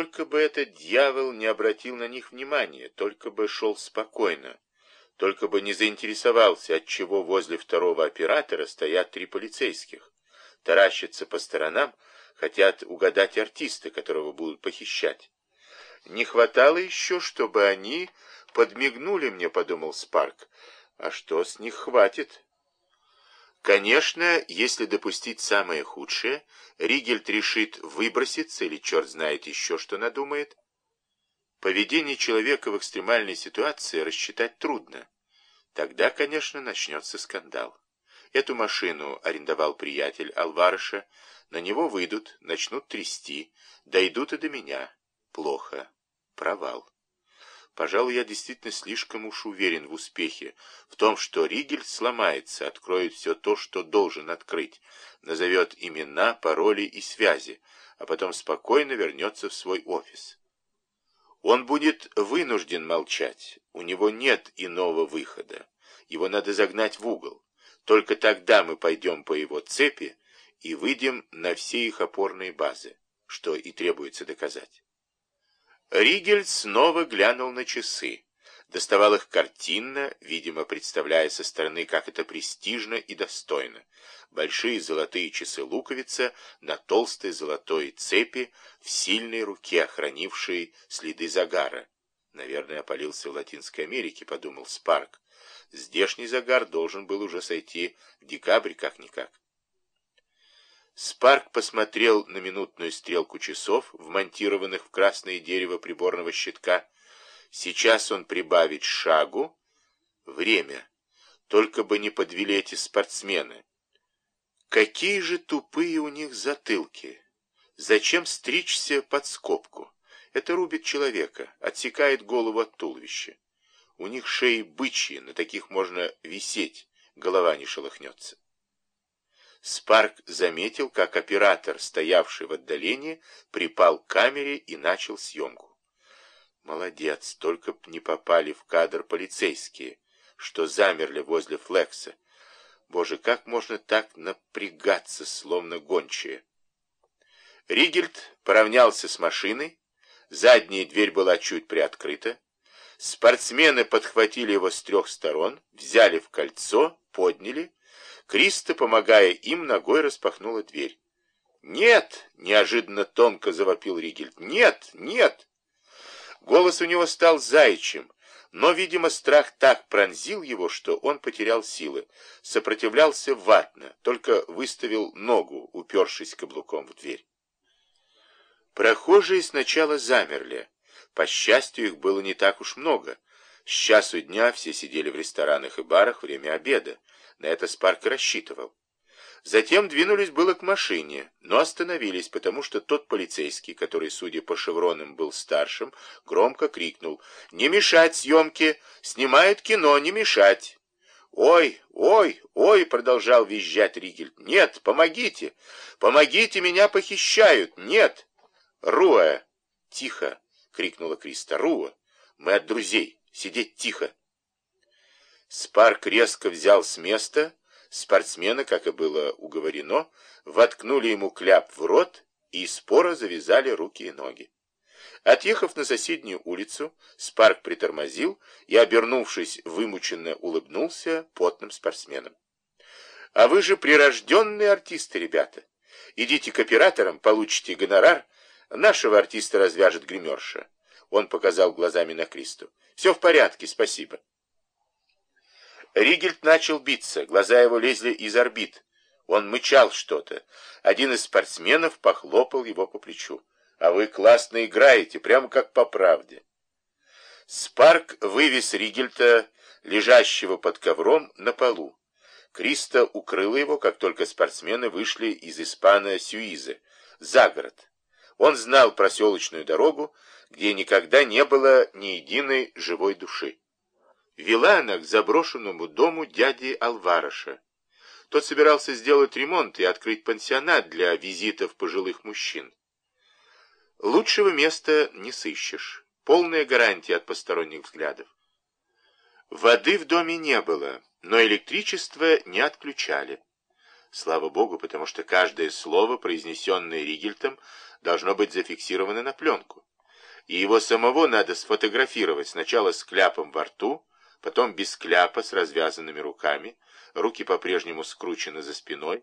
только бы этот дьявол не обратил на них внимания, только бы шел спокойно, только бы не заинтересовался, от чего возле второго оператора стоят три полицейских, таращатся по сторонам, хотят угадать артиста, которого будут похищать. Не хватало еще, чтобы они подмигнули мне, подумал Спарк. А что с них хватит? Конечно, если допустить самое худшее, Ригельд решит выброситься или черт знает еще что надумает. Поведение человека в экстремальной ситуации рассчитать трудно. Тогда, конечно, начнется скандал. Эту машину арендовал приятель Алварыша, на него выйдут, начнут трясти, дойдут и до меня. Плохо. Провал. Пожалуй, я действительно слишком уж уверен в успехе, в том, что Ригель сломается, откроет все то, что должен открыть, назовет имена, пароли и связи, а потом спокойно вернется в свой офис. Он будет вынужден молчать, у него нет иного выхода, его надо загнать в угол. Только тогда мы пойдем по его цепи и выйдем на все их опорные базы, что и требуется доказать. Ригель снова глянул на часы. Доставал их картинно, видимо, представляя со стороны, как это престижно и достойно. Большие золотые часы-луковица на толстой золотой цепи в сильной руке, хранившей следы загара. Наверное, опалился в Латинской Америке, подумал Спарк. Здешний загар должен был уже сойти в декабре как-никак. Спарк посмотрел на минутную стрелку часов, вмонтированных в красное дерево приборного щитка. Сейчас он прибавит шагу. Время. Только бы не подвели эти спортсмены. Какие же тупые у них затылки. Зачем стричься под скобку? Это рубит человека, отсекает голову от туловища. У них шеи бычьи, на таких можно висеть, голова не шелохнется. Спарк заметил, как оператор, стоявший в отдалении, припал к камере и начал съемку. Молодец, только б не попали в кадр полицейские, что замерли возле Флекса. Боже, как можно так напрягаться, словно гончие? Ригельд поравнялся с машиной, задняя дверь была чуть приоткрыта. Спортсмены подхватили его с трех сторон, взяли в кольцо, подняли, Криста, помогая им, ногой распахнула дверь. «Нет!» — неожиданно тонко завопил Ригельд. «Нет! Нет!» Голос у него стал заячьим, но, видимо, страх так пронзил его, что он потерял силы. Сопротивлялся ватно, только выставил ногу, упершись каблуком в дверь. Прохожие сначала замерли. По счастью, их было не так уж много. С часу дня все сидели в ресторанах и барах время обеда. На это Спарк рассчитывал. Затем двинулись было к машине, но остановились, потому что тот полицейский, который, судя по шевронам, был старшим, громко крикнул «Не мешать съемке! Снимают кино, не мешать!» «Ой, ой, ой!» — продолжал визжать Ригель. «Нет, помогите! Помогите, меня похищают! Нет!» «Руа!» «Тихо!» — крикнула Криста. «Руа! Мы от друзей! Сидеть тихо!» Спарк резко взял с места, спортсмены, как и было уговорено, воткнули ему кляп в рот и споро завязали руки и ноги. Отъехав на соседнюю улицу, Спарк притормозил и, обернувшись, вымученно улыбнулся потным спортсменам. «А вы же прирожденные артисты, ребята! Идите к операторам, получите гонорар, нашего артиста развяжет гримерша». Он показал глазами на Кристу. «Все в порядке, спасибо». Ригельд начал биться, глаза его лезли из орбит. Он мычал что-то. Один из спортсменов похлопал его по плечу. «А вы классно играете, прямо как по правде». Спарк вывез Ригельта, лежащего под ковром, на полу. Криста укрыла его, как только спортсмены вышли из Испана Сюизы, за город. Он знал проселочную дорогу, где никогда не было ни единой живой души. Вела она к заброшенному дому дяди Алвараша. Тот собирался сделать ремонт и открыть пансионат для визитов пожилых мужчин. Лучшего места не сыщешь. Полная гарантия от посторонних взглядов. Воды в доме не было, но электричество не отключали. Слава богу, потому что каждое слово, произнесенное Ригельтом, должно быть зафиксировано на пленку. И его самого надо сфотографировать сначала с кляпом во рту, потом без кляпа с развязанными руками, руки по-прежнему скручены за спиной,